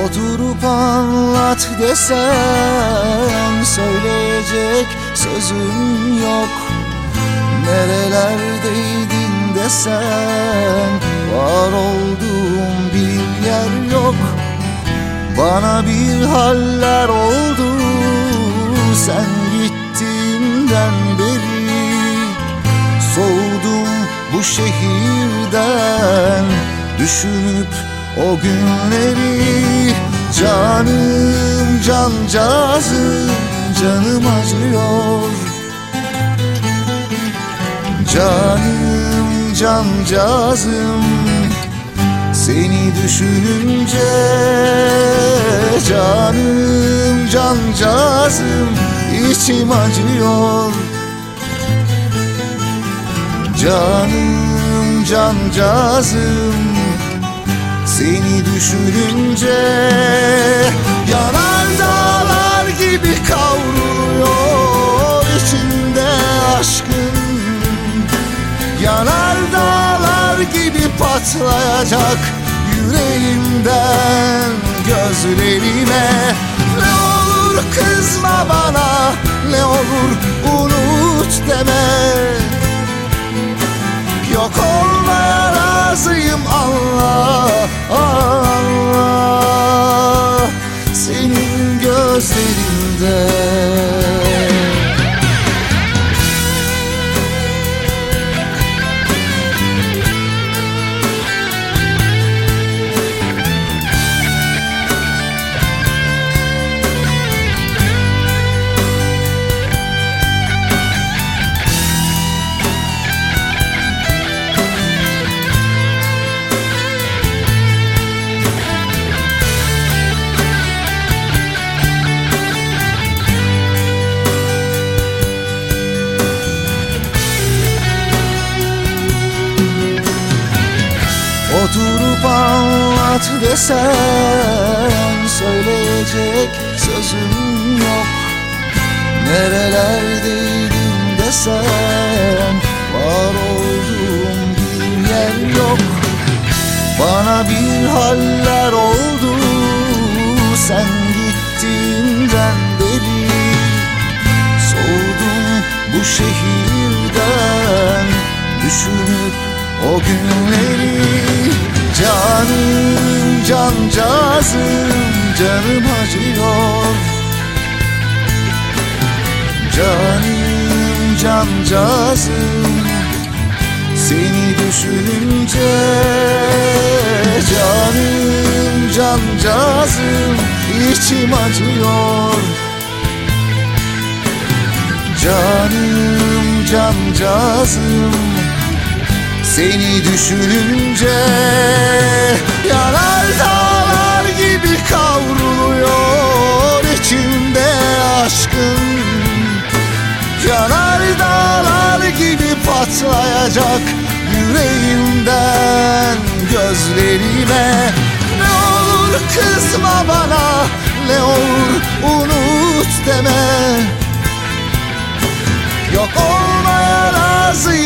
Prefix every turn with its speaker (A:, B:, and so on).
A: Oturup anlat desen Söyleyecek sözüm yok. Nerelerdeydin desen Var olduğum bir yer yok. Bana bir haller oldu Sen gittiğinden beri. Soğudum bu şehirden Düşünüp o günleri Canım cancağızım Canım acıyor. Canım cancağızım Seni düşününce Canım cancağızım içim acıyor. Canım cancağızım Seni düşününce Yanar dağlar gibi kavruluyor içimde aşkın. Yanar dağlar gibi patlayacak yüreğimden gözlerime. Ne olur kızma bana ne olur unut deme anlat desen Söyleyecek sözüm yok. Nerelerdeydin desen Var olduğum bir yer yok. Bana bir haller oldu Sen gittiğinden beri. Soğudum bu şehirden Düşünüp o günleri Canım cancağızım canım acıyor. Canım cancağızım seni düşününce Canım cancağızım içim acıyor. Canım cancağızım seni düşününce patlayacak yüreğimden gözlerime. Ne olur kızma bana ne olur unut deme. Yok olmaya razıyım